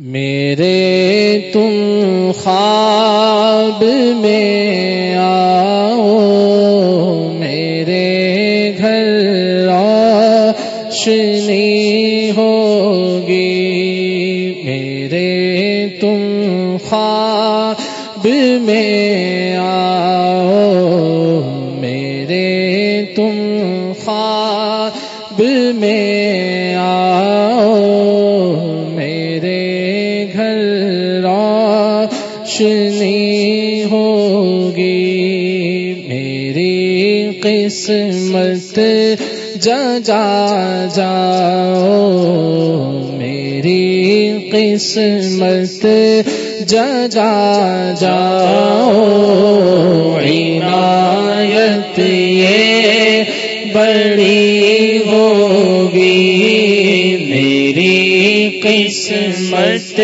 میرے تم خواب میں آؤ، میرے گھر روشنی ہوگی۔ میرے تم خواب میں آؤ، میرے تم خواب میں روشنی ہوگی میری قسمت۔ جا جا، جاؤ میری قسمت۔ جا جا، جاؤ عنایت، یہ بڑی ہوگی میری قسمت۔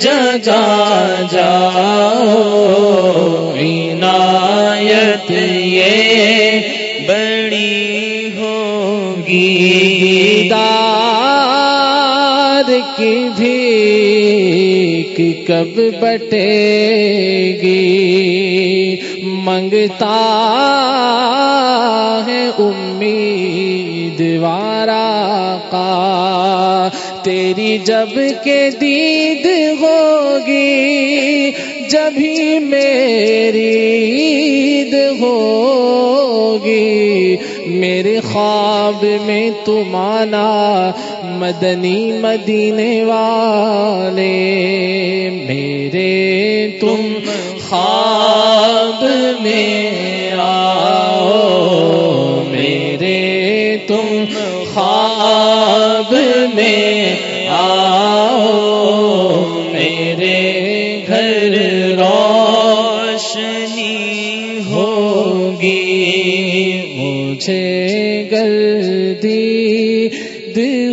جگا جاؤ، عنایت یہ بڑی ہوگی۔ دار کی بھی کب بٹے گی؟ منگتا ہے امیدوارا کا۔ تیری جب کے دید ہوگی جبھی میری عید ہوگی۔ میرے خواب میں تم آنا مدنی مدینے والے، میرے تم خواب میں مجھے گردی دل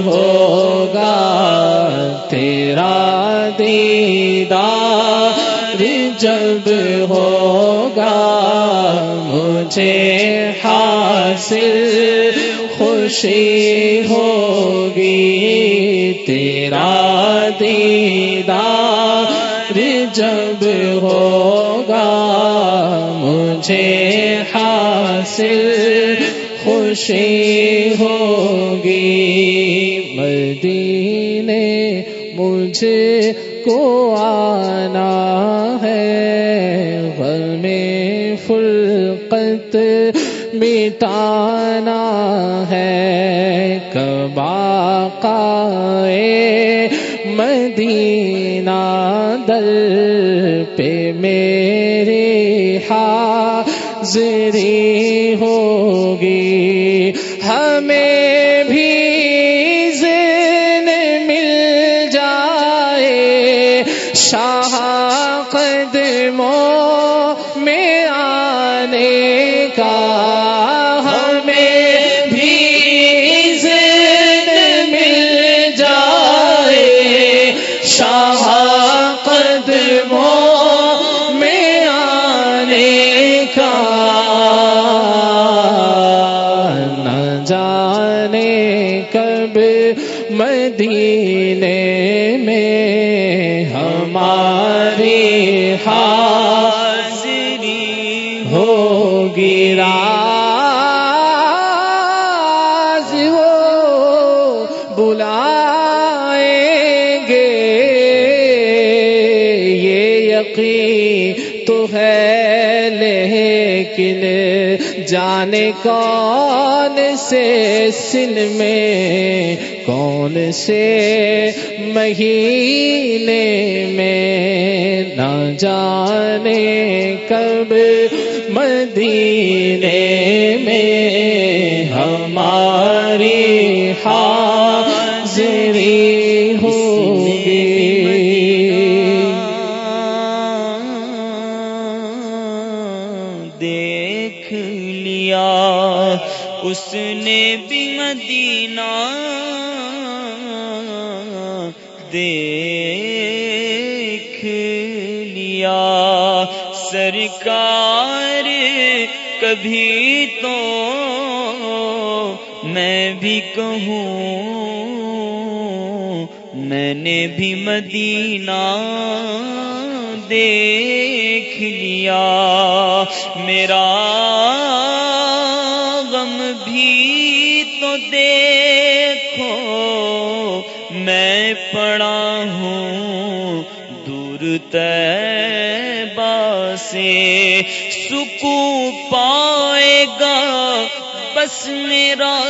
ہوگا تیرا دیدار جب ہوگا مجھے حاصل خوشی ہوگی تیرا دیدار جب ہوگا مجھے حاصل خوشی ہوگی مجھے کو آنا ہے۔ غم فلقت مٹانا ہے۔ کبا کا مدینہ دل پہ میری حاضری ہوگی۔ ہمیں شاہ قدموں میں آنے کا ہمیں بھی مل جائے۔ شاہ قدموں میں آنے کا نہ جانے کب مدینے ہوگی راز وہ بلائیں گے۔ یہ یقین تو ہے، لیکن جانے کون سے سن میں، کون سے مہینے میں، نہ جانے کب مدینے میں ہماری حاضری ہوگی۔ دیکھ لیا اس نے بھی مدینہ۔ دیکھ لیا سرکار کبھی تو میں بھی کہوں، میں نے بھی مدینہ دیکھ لیا۔ میرا غم بھی تو دیکھو، میں پڑا دور سے سکو پائے گا۔ بس میرا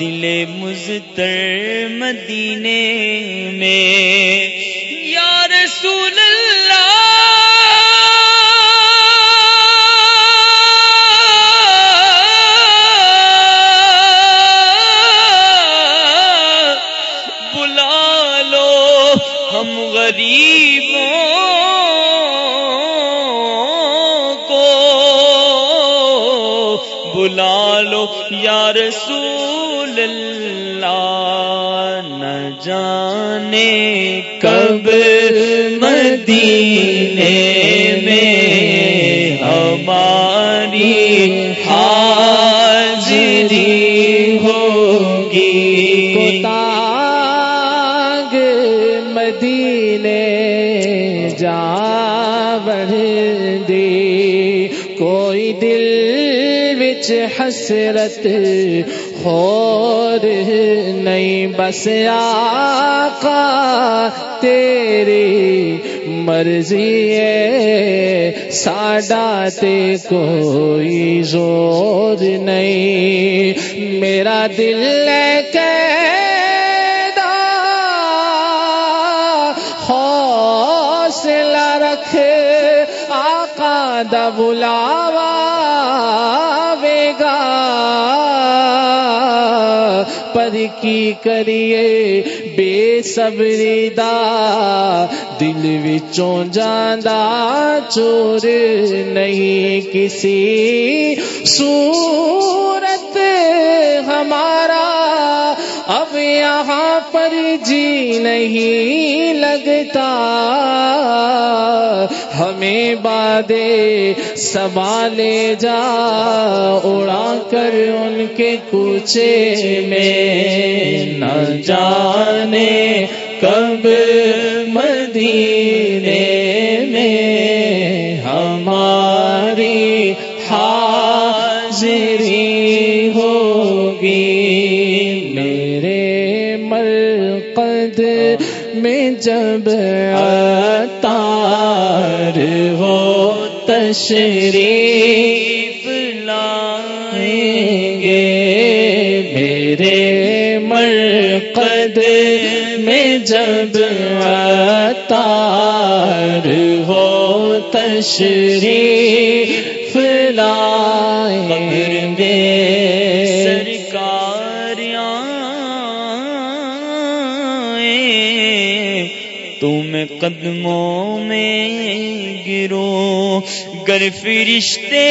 دل مزتر مدینے میں۔ یا رسول جانے کب مدینے میں ہماری حاضری ہوگی۔ کوتاگ مدینے جا بڑھ دی کوئی دل حسرت خور نہیں، بس آقا تیری مرضی ہے، ساڈا تے کوئی زور نہیں۔ میرا دل ہے قیدا، حوصلہ رکھ آقا دا بلاوا۔ پر کی کریے بے صبری دا دل وچوں جاندا چور نہیں کسی صورت ہمارا اب یہاں پر جی نہیں لگتا ہمیں بادے سنبھالے جا اڑا کر ان کے کوچے میں نہ جانے کب مدینے میں ہماری حاضری ہوگی۔ میرے مرقد میں جب تار ہو تشریف لائیں گے۔ میرے مرقد میں جب تار ہو تشریف لائیں گے۔ تم قدموں میں گرو گر فرشتے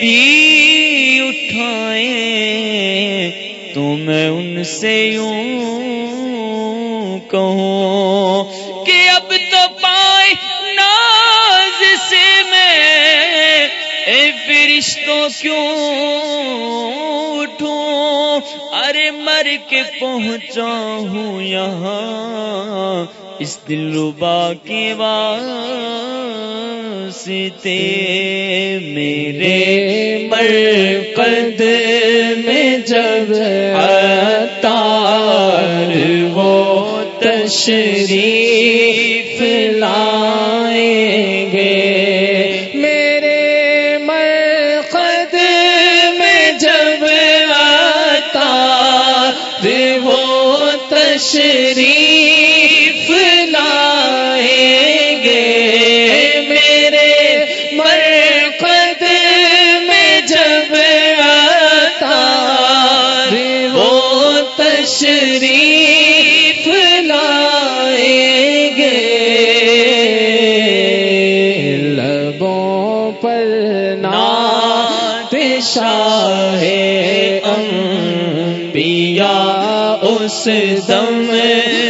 بھی اٹھائیں۔ تو میں ان سے یوں کہوں کہ اب تو پائے ناز سے میں۔ اے فرشتوں کیوں اٹھوں ارے مر کے پہنچا ہوں یہاں۔ اس دل ربا کے واسطے میرے مرقد میں جب تار وہ تشریف لائیں گے، میرے مرقد میں جب تار شاہ انبیاء اس دم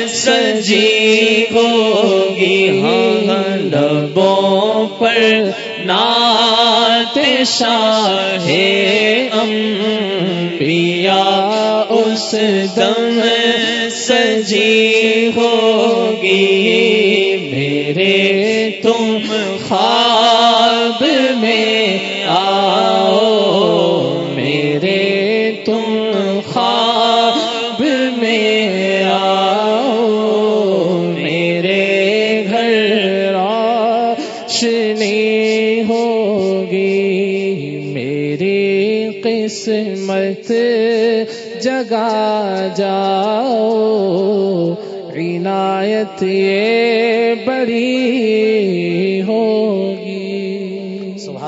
سجی ہوگی۔ ہاں لبوں پر نعت شاہ انبیاء اس دم سجی ہوگی۔ میرے تم خواب جگہ جاؤ عنایت یہ بڑی